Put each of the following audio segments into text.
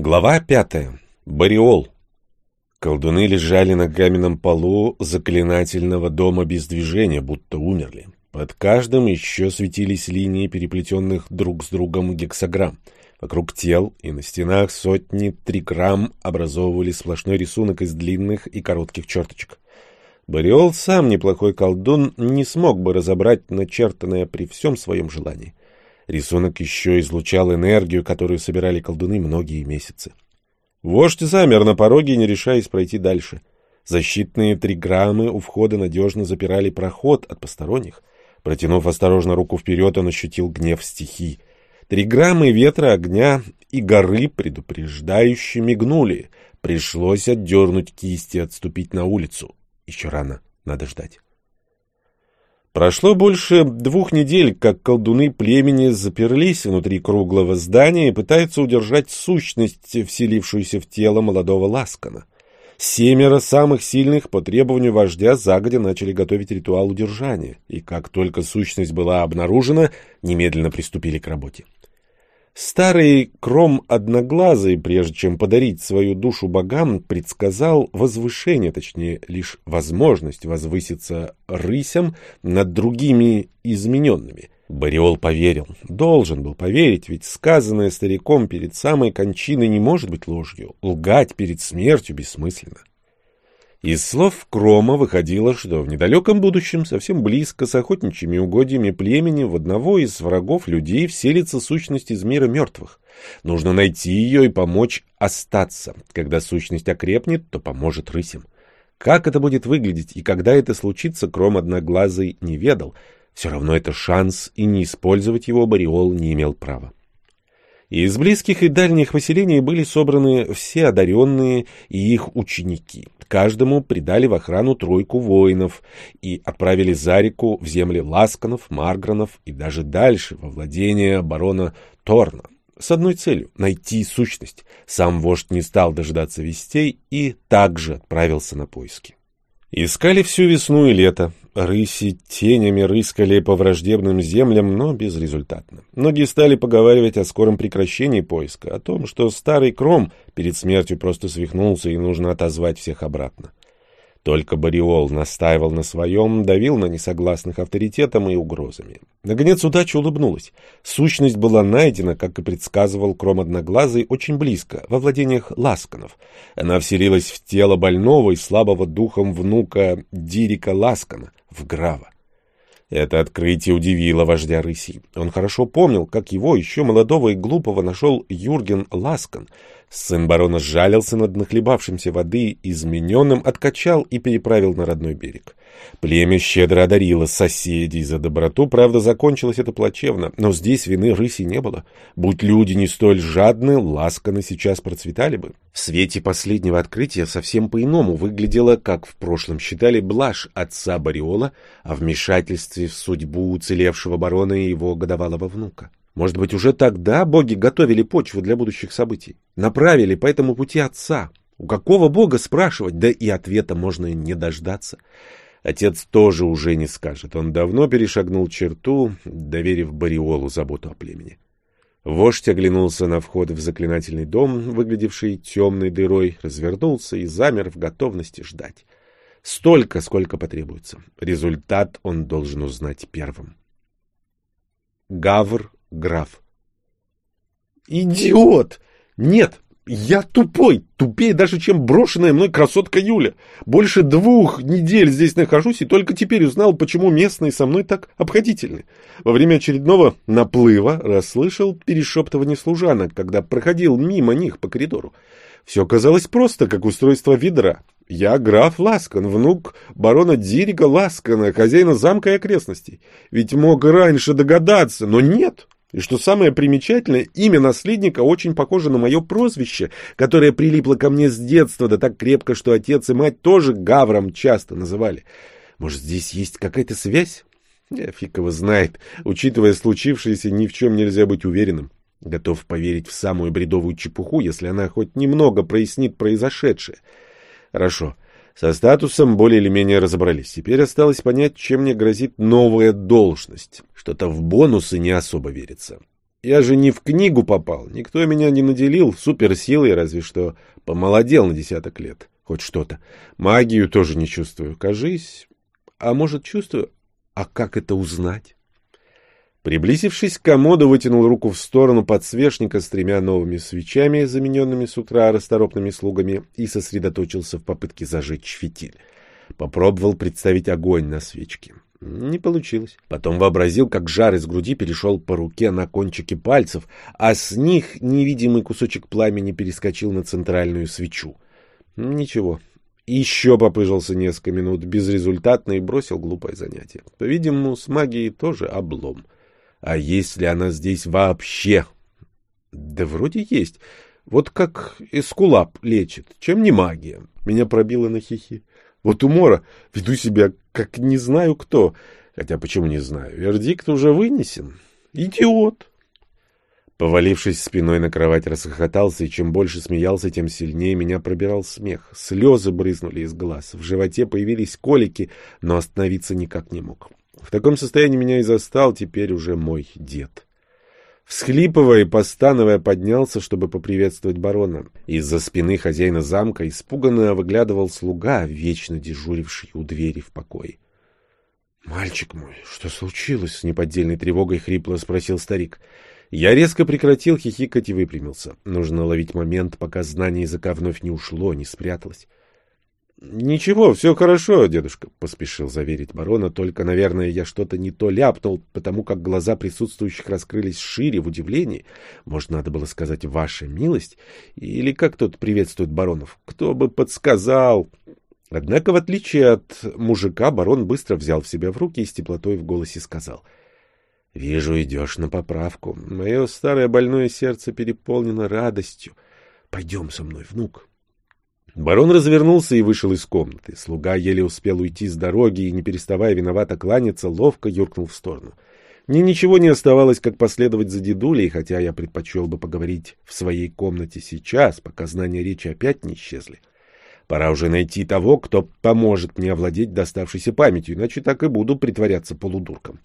Глава пятая. Бариол. Колдуны лежали на каменном полу заклинательного дома без движения, будто умерли. Под каждым еще светились линии переплетенных друг с другом гексограмм. Вокруг тел и на стенах сотни триграмм образовывали сплошной рисунок из длинных и коротких черточек. Бариол, сам неплохой колдун, не смог бы разобрать начертанное при всем своем желании. Рисунок еще излучал энергию, которую собирали колдуны многие месяцы. Вождь замер на пороге, не решаясь пройти дальше. Защитные триграммы у входа надежно запирали проход от посторонних. Протянув осторожно руку вперед, он ощутил гнев стихий. Триграммы ветра, огня и горы предупреждающе мигнули. Пришлось отдернуть кисти и отступить на улицу. Еще рано, надо ждать. Прошло больше двух недель, как колдуны племени заперлись внутри круглого здания и пытаются удержать сущность, вселившуюся в тело молодого Ласкана. Семеро самых сильных по требованию вождя загодя начали готовить ритуал удержания, и как только сущность была обнаружена, немедленно приступили к работе. Старый Кром Одноглазый, прежде чем подарить свою душу богам, предсказал возвышение, точнее, лишь возможность возвыситься рысям над другими измененными. Бариол поверил, должен был поверить, ведь сказанное стариком перед самой кончиной не может быть ложью, лгать перед смертью бессмысленно. Из слов Крома выходило, что в недалеком будущем, совсем близко, с охотничьими угодьями племени, в одного из врагов людей вселится сущность из мира мертвых. Нужно найти ее и помочь остаться. Когда сущность окрепнет, то поможет рысям. Как это будет выглядеть и когда это случится, Кром Одноглазый не ведал. Все равно это шанс, и не использовать его Бариол не имел права. Из близких и дальних поселений были собраны все одаренные и их ученики. Каждому придали в охрану тройку воинов и отправили за реку в земли Ласканов, Маргранов и даже дальше, во владение барона Торна. С одной целью — найти сущность. Сам вождь не стал дожидаться вестей и также отправился на поиски. Искали всю весну и лето. Рыси тенями рыскали по враждебным землям, но безрезультатно. Многие стали поговаривать о скором прекращении поиска, о том, что старый кром перед смертью просто свихнулся и нужно отозвать всех обратно. Только Бариол настаивал на своем, давил на несогласных авторитетом и угрозами. Наконец удача улыбнулась. Сущность была найдена, как и предсказывал Кром Одноглазый, очень близко, во владениях Ласканов. Она вселилась в тело больного и слабого духом внука Дирика Ласкана, в Грава. Это открытие удивило вождя рыси. Он хорошо помнил, как его, еще молодого и глупого, нашел Юрген Ласкан — Сын барона сжалился над нахлебавшимся воды, измененным откачал и переправил на родной берег. Племя щедро одарило соседей за доброту, правда, закончилось это плачевно, но здесь вины рыси не было. Будь люди не столь жадны, ласканы сейчас процветали бы. В свете последнего открытия совсем по-иному выглядело, как в прошлом считали блажь отца Бариола о вмешательстве в судьбу уцелевшего барона и его годовалого внука. Может быть, уже тогда боги готовили почву для будущих событий, направили по этому пути отца. У какого бога спрашивать, да и ответа можно не дождаться. Отец тоже уже не скажет. Он давно перешагнул черту, доверив Бариолу заботу о племени. Вождь оглянулся на вход в заклинательный дом, выглядевший темной дырой, развернулся и замер в готовности ждать. Столько, сколько потребуется. Результат он должен узнать первым. Гавр граф. «Идиот! Нет, я тупой, тупее даже, чем брошенная мной красотка Юля. Больше двух недель здесь нахожусь и только теперь узнал, почему местные со мной так обходительны. Во время очередного наплыва расслышал перешептывание служанок, когда проходил мимо них по коридору. Все казалось просто, как устройство ведра. Я граф Ласкан, внук барона Дирига Ласкана, хозяина замка и окрестностей. Ведь мог раньше догадаться, но нет, и что самое примечательное, имя наследника очень похоже на мое прозвище, которое прилипло ко мне с детства, да так крепко, что отец и мать тоже Гавром часто называли. Может, здесь есть какая-то связь? Я фиг его знает. Учитывая случившееся, ни в чем нельзя быть уверенным. Готов поверить в самую бредовую чепуху, если она хоть немного прояснит произошедшее. Хорошо. Со статусом более или менее разобрались. Теперь осталось понять, чем мне грозит новая должность. Что-то в бонусы не особо верится. Я же не в книгу попал, никто меня не наделил суперсилой, разве что помолодел на десяток лет. Хоть что-то. Магию тоже не чувствую. Кажись. А может, чувствую? А как это узнать? Приблизившись к комоду, вытянул руку в сторону подсвечника с тремя новыми свечами, замененными с утра расторопными слугами, и сосредоточился в попытке зажечь фитиль. Попробовал представить огонь на свечке. Не получилось. Потом вообразил, как жар из груди перешел по руке на кончики пальцев, а с них невидимый кусочек пламени перескочил на центральную свечу. Ничего. Еще попыжился несколько минут безрезультатно и бросил глупое занятие. По-видимому, с магией тоже облом. А есть ли она здесь вообще? Да вроде есть. Вот как эскулап лечит. Чем не магия? Меня пробило на хихи. Вот умора. Веду себя, как не знаю кто. Хотя почему не знаю? Вердикт уже вынесен. Идиот. Повалившись спиной на кровать, расхохотался, и чем больше смеялся, тем сильнее меня пробирал смех. Слезы брызнули из глаз, в животе появились колики, но остановиться никак не мог. В таком состоянии меня и застал теперь уже мой дед. Всхлипывая и постановая, поднялся, чтобы поприветствовать барона. Из-за спины хозяина замка испуганно выглядывал слуга, вечно дежуривший у двери в покое. — Мальчик мой, что случилось? — с неподдельной тревогой хрипло спросил старик. Я резко прекратил хихикать и выпрямился. Нужно ловить момент, пока знание языка вновь не ушло, не спряталось. — Ничего, все хорошо, дедушка, — поспешил заверить барона, только, наверное, я что-то не то ляпнул, потому как глаза присутствующих раскрылись шире в удивлении. Может, надо было сказать «Ваша милость» или как тут приветствует баронов? Кто бы подсказал? Однако, в отличие от мужика, барон быстро взял в себя в руки и с теплотой в голосе сказал — Вижу, идешь на поправку. Мое старое больное сердце переполнено радостью. Пойдем со мной, внук. Барон развернулся и вышел из комнаты. Слуга еле успел уйти с дороги и, не переставая виновато кланяться, ловко юркнул в сторону. Мне ничего не оставалось, как последовать за дедулей, хотя я предпочел бы поговорить в своей комнате сейчас, пока знания речи опять не исчезли. Пора уже найти того, кто поможет мне овладеть доставшейся памятью, иначе так и буду притворяться полудурком.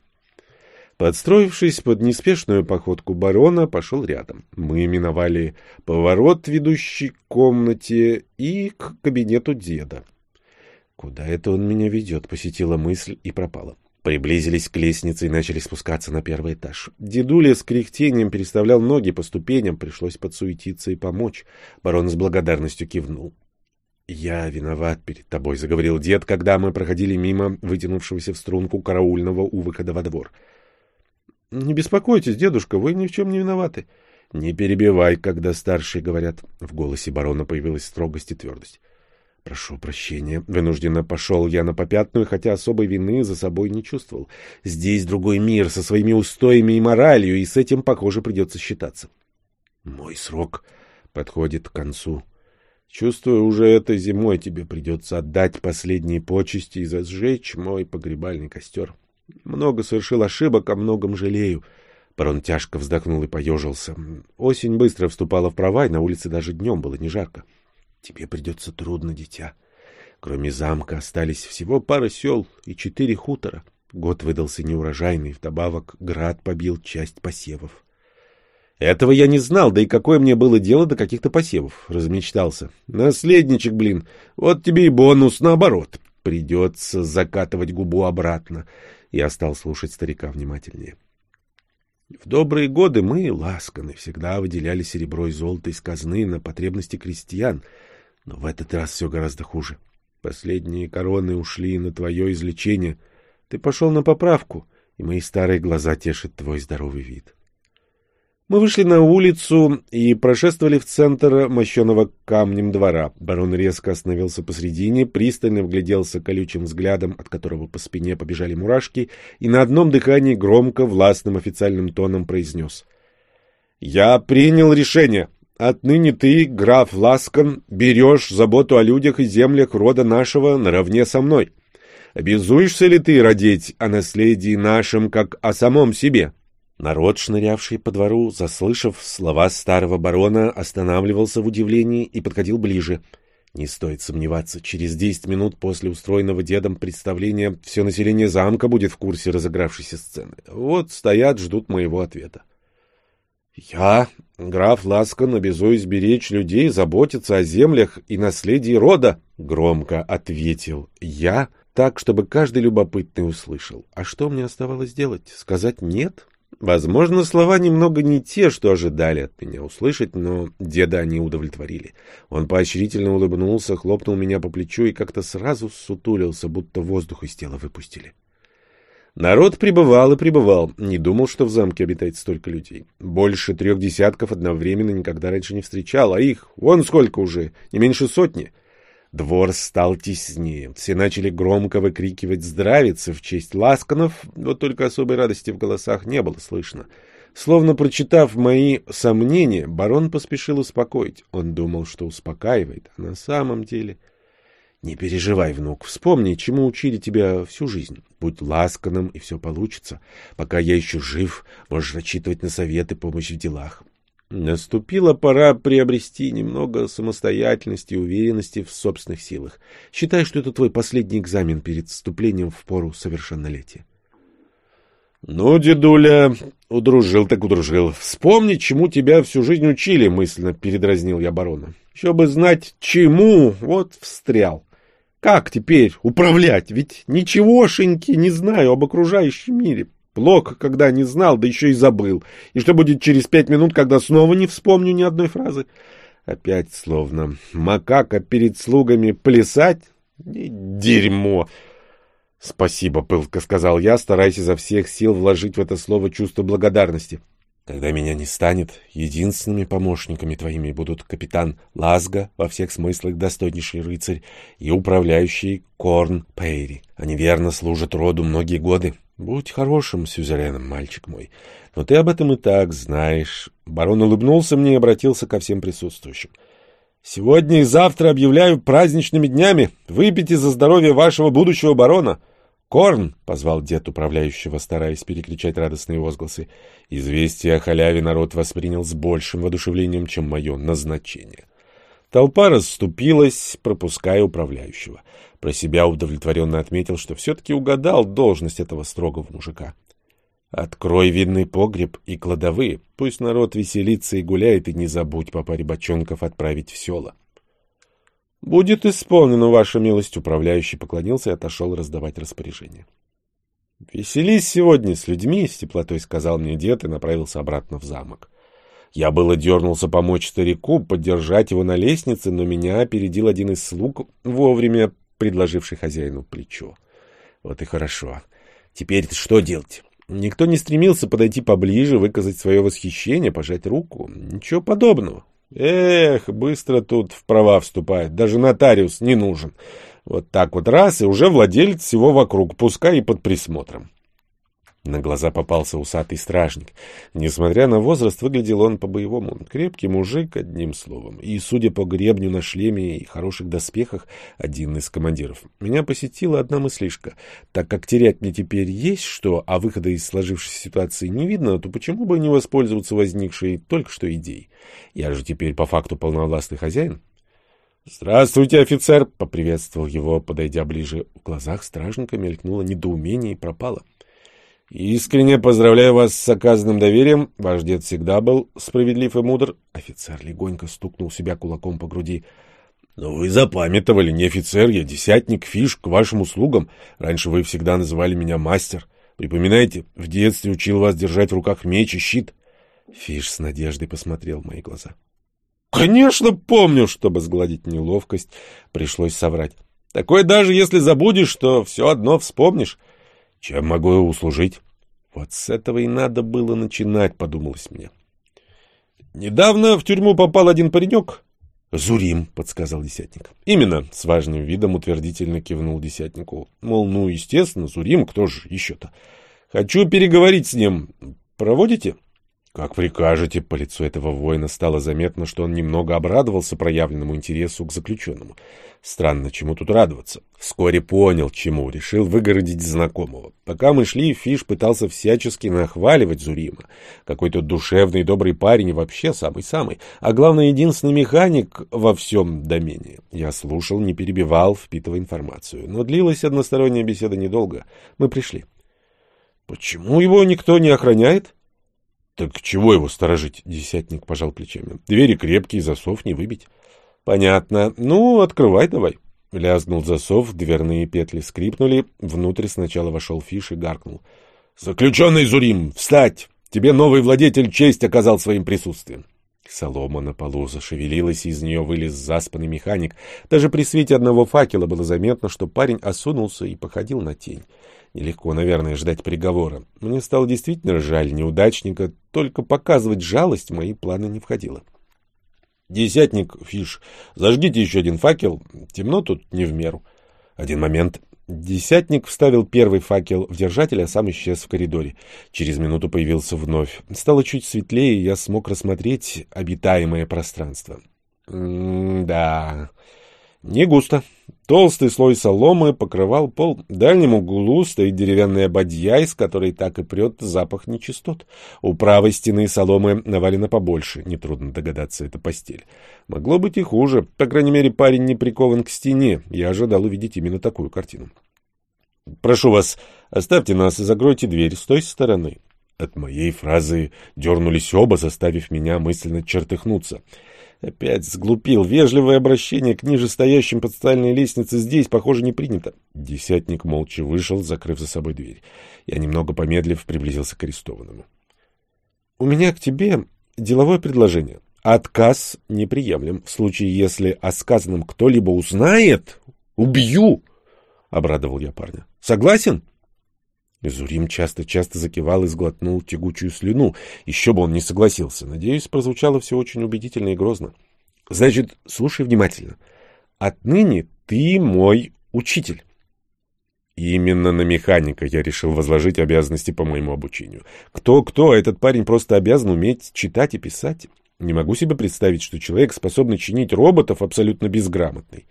Подстроившись под неспешную походку барона, пошел рядом. Мы миновали поворот, ведущий к комнате, и к кабинету деда. «Куда это он меня ведет?» — посетила мысль и пропала. Приблизились к лестнице и начали спускаться на первый этаж. Дедуля с кряхтением переставлял ноги по ступеням, пришлось подсуетиться и помочь. Барон с благодарностью кивнул. «Я виноват перед тобой», — заговорил дед, когда мы проходили мимо вытянувшегося в струнку караульного у выхода во двор. Не беспокойтесь, дедушка, вы ни в чем не виноваты. Не перебивай, когда старшие говорят. В голосе барона появилась строгость и твердость. Прошу прощения. Вынужденно пошел я на попятную, хотя особой вины за собой не чувствовал. Здесь другой мир со своими устоями и моралью, и с этим, похоже, придется считаться. Мой срок подходит к концу. Чувствую, уже этой зимой тебе придется отдать последние почести и зажечь мой погребальный костер. Много совершил ошибок, о многом жалею. Барон тяжко вздохнул и поежился. Осень быстро вступала в права, и на улице даже днем было не жарко. Тебе придется трудно, дитя. Кроме замка остались всего пара сел и четыре хутора. Год выдался неурожайный, вдобавок град побил часть посевов. Этого я не знал, да и какое мне было дело до каких-то посевов, размечтался. Наследничек, блин, вот тебе и бонус наоборот. Придется закатывать губу обратно. Я стал слушать старика внимательнее. В добрые годы мы, ласканы, всегда выделяли серебро и золото из казны на потребности крестьян, но в этот раз все гораздо хуже. Последние короны ушли на твое излечение. Ты пошел на поправку, и мои старые глаза тешат твой здоровый вид. Мы вышли на улицу и прошествовали в центр мощеного камнем двора. Барон резко остановился посредине, пристально вгляделся колючим взглядом, от которого по спине побежали мурашки, и на одном дыхании громко, властным официальным тоном произнес. «Я принял решение. Отныне ты, граф Ласкан, берешь заботу о людях и землях рода нашего наравне со мной. Обязуешься ли ты родить о наследии нашем, как о самом себе?» Народ, шнырявший по двору, заслышав слова старого барона, останавливался в удивлении и подходил ближе. Не стоит сомневаться, через десять минут после устроенного дедом представления все население замка будет в курсе разыгравшейся сцены. Вот стоят, ждут моего ответа. Я, граф Ласкан, обязуюсь беречь людей, заботиться о землях и наследии рода, — громко ответил я, так, чтобы каждый любопытный услышал. А что мне оставалось делать? Сказать «нет»? Возможно, слова немного не те, что ожидали от меня услышать, но деда они удовлетворили. Он поощрительно улыбнулся, хлопнул меня по плечу и как-то сразу сутулился, будто воздух из тела выпустили. Народ прибывал и прибывал. Не думал, что в замке обитает столько людей. Больше трех десятков одновременно никогда раньше не встречал, а их вон сколько уже, не меньше сотни. Двор стал теснее. Все начали громко выкрикивать здравицы в честь ласканов, вот только особой радости в голосах не было слышно. Словно прочитав мои сомнения, барон поспешил успокоить. Он думал, что успокаивает, а на самом деле... Не переживай, внук, вспомни, чему учили тебя всю жизнь. Будь ласканым, и все получится. Пока я еще жив, можешь рассчитывать на советы, помощь в делах. Наступила пора приобрести немного самостоятельности и уверенности в собственных силах. Считай, что это твой последний экзамен перед вступлением в пору совершеннолетия. Ну, дедуля, удружил так удружил. Вспомни, чему тебя всю жизнь учили, мысленно передразнил я барона. Еще бы знать, чему, вот встрял. Как теперь управлять? Ведь ничегошеньки не знаю об окружающем мире. Плохо, когда не знал, да еще и забыл. И что будет через пять минут, когда снова не вспомню ни одной фразы? Опять словно макака перед слугами плясать? Дерьмо! Спасибо, пылко сказал я, стараясь изо всех сил вложить в это слово чувство благодарности. Когда меня не станет, единственными помощниками твоими будут капитан Лазга, во всех смыслах достойнейший рыцарь, и управляющий Корн Пейри. Они верно служат роду многие годы. Будь хорошим сюзереном, мальчик мой. Но ты об этом и так знаешь. Барон улыбнулся мне и обратился ко всем присутствующим. Сегодня и завтра объявляю праздничными днями. Выпейте за здоровье вашего будущего барона. «Корн!» — позвал дед управляющего, стараясь перекричать радостные возгласы. Известие о халяве народ воспринял с большим воодушевлением, чем мое назначение. Толпа расступилась, пропуская управляющего. Про себя удовлетворенно отметил, что все-таки угадал должность этого строгого мужика. «Открой видный погреб и кладовые. Пусть народ веселится и гуляет, и не забудь по паре бочонков отправить в села». «Будет исполнено, ваша милость», — управляющий поклонился и отошел раздавать распоряжение. «Веселись сегодня с людьми», — с теплотой сказал мне дед и направился обратно в замок. Я было дернулся помочь старику, поддержать его на лестнице, но меня опередил один из слуг, вовремя предложивший хозяину плечо. Вот и хорошо. Теперь что делать? Никто не стремился подойти поближе, выказать свое восхищение, пожать руку. Ничего подобного. Эх, быстро тут в права вступает, даже нотариус не нужен. Вот так вот раз, и уже владелец всего вокруг, пускай и под присмотром. На глаза попался усатый стражник. Несмотря на возраст, выглядел он по-боевому. Крепкий мужик, одним словом. И, судя по гребню на шлеме и хороших доспехах, один из командиров. Меня посетила одна мыслишка. Так как терять мне теперь есть что, а выхода из сложившейся ситуации не видно, то почему бы не воспользоваться возникшей только что идеей? Я же теперь по факту полновластный хозяин. «Здравствуйте, офицер!» — поприветствовал его, подойдя ближе. В глазах стражника мелькнуло недоумение и пропало. Искренне поздравляю вас с оказанным доверием. Ваш дед всегда был справедлив и мудр. Офицер легонько стукнул себя кулаком по груди. Но вы запамятовали, не офицер я, десятник, фиш, к вашим услугам. Раньше вы всегда называли меня мастер. Припоминайте, в детстве учил вас держать в руках меч и щит. Фиш с надеждой посмотрел в мои глаза. Конечно, помню, чтобы сгладить неловкость, пришлось соврать. Такое даже если забудешь, то все одно вспомнишь. Чем могу услужить? Вот с этого и надо было начинать, подумалось мне. Недавно в тюрьму попал один паренек. Зурим, подсказал десятник. Именно, с важным видом утвердительно кивнул десятнику. Мол, ну, естественно, Зурим, кто же еще-то? Хочу переговорить с ним. Проводите? «Как прикажете». По лицу этого воина стало заметно, что он немного обрадовался проявленному интересу к заключенному. Странно, чему тут радоваться. Вскоре понял, чему, решил выгородить знакомого. Пока мы шли, Фиш пытался всячески нахваливать Зурима. Какой-то душевный добрый парень и вообще самый-самый. А главное, единственный механик во всем домене. Я слушал, не перебивал, впитывая информацию. Но длилась односторонняя беседа недолго. Мы пришли. «Почему его никто не охраняет?» Так чего его сторожить? Десятник пожал плечами. Двери крепкие, засов не выбить. Понятно. Ну, открывай давай. Лязгнул засов, дверные петли скрипнули. Внутрь сначала вошел Фиш и гаркнул. «Заключенный Зурим, встать! Тебе новый владетель честь оказал своим присутствием». Солома на полу зашевелилась, из нее вылез заспанный механик. Даже при свете одного факела было заметно, что парень осунулся и походил на тень. Нелегко, наверное, ждать приговора. Мне стало действительно жаль неудачника, только показывать жалость мои планы не входило. «Десятник, Фиш, зажгите еще один факел. Темно тут не в меру». Один момент. Десятник вставил первый факел в держатель, а сам исчез в коридоре. Через минуту появился вновь. Стало чуть светлее, и я смог рассмотреть обитаемое пространство. М-да... Не густо. Толстый слой соломы покрывал пол. В дальнем углу стоит деревянная бадья, из которой так и прет запах нечистот. У правой стены соломы навалено побольше. Нетрудно догадаться, это постель. Могло быть и хуже. По крайней мере, парень не прикован к стене. Я ожидал увидеть именно такую картину. «Прошу вас, оставьте нас и закройте дверь с той стороны». От моей фразы дернулись оба, заставив меня мысленно чертыхнуться. Опять сглупил. Вежливое обращение к нижестоящим под стальной лестнице здесь, похоже, не принято. Десятник молча вышел, закрыв за собой дверь. Я, немного помедлив, приблизился к арестованному. — У меня к тебе деловое предложение. Отказ неприемлем. В случае, если о сказанном кто-либо узнает, убью! — обрадовал я парня. — Согласен? — Зурим часто-часто закивал и сглотнул тягучую слюну. Еще бы он не согласился. Надеюсь, прозвучало все очень убедительно и грозно. — Значит, слушай внимательно. Отныне ты мой учитель. Именно на механика я решил возложить обязанности по моему обучению. Кто-кто, этот парень просто обязан уметь читать и писать. Не могу себе представить, что человек, способный чинить роботов, абсолютно безграмотный.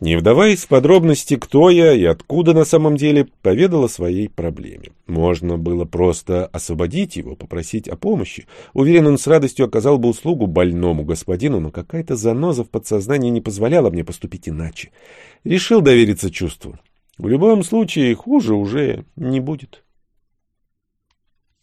Не вдаваясь в подробности, кто я и откуда на самом деле, поведал о своей проблеме. Можно было просто освободить его, попросить о помощи. Уверен, он с радостью оказал бы услугу больному господину, но какая-то заноза в подсознании не позволяла мне поступить иначе. Решил довериться чувству. В любом случае, хуже уже не будет.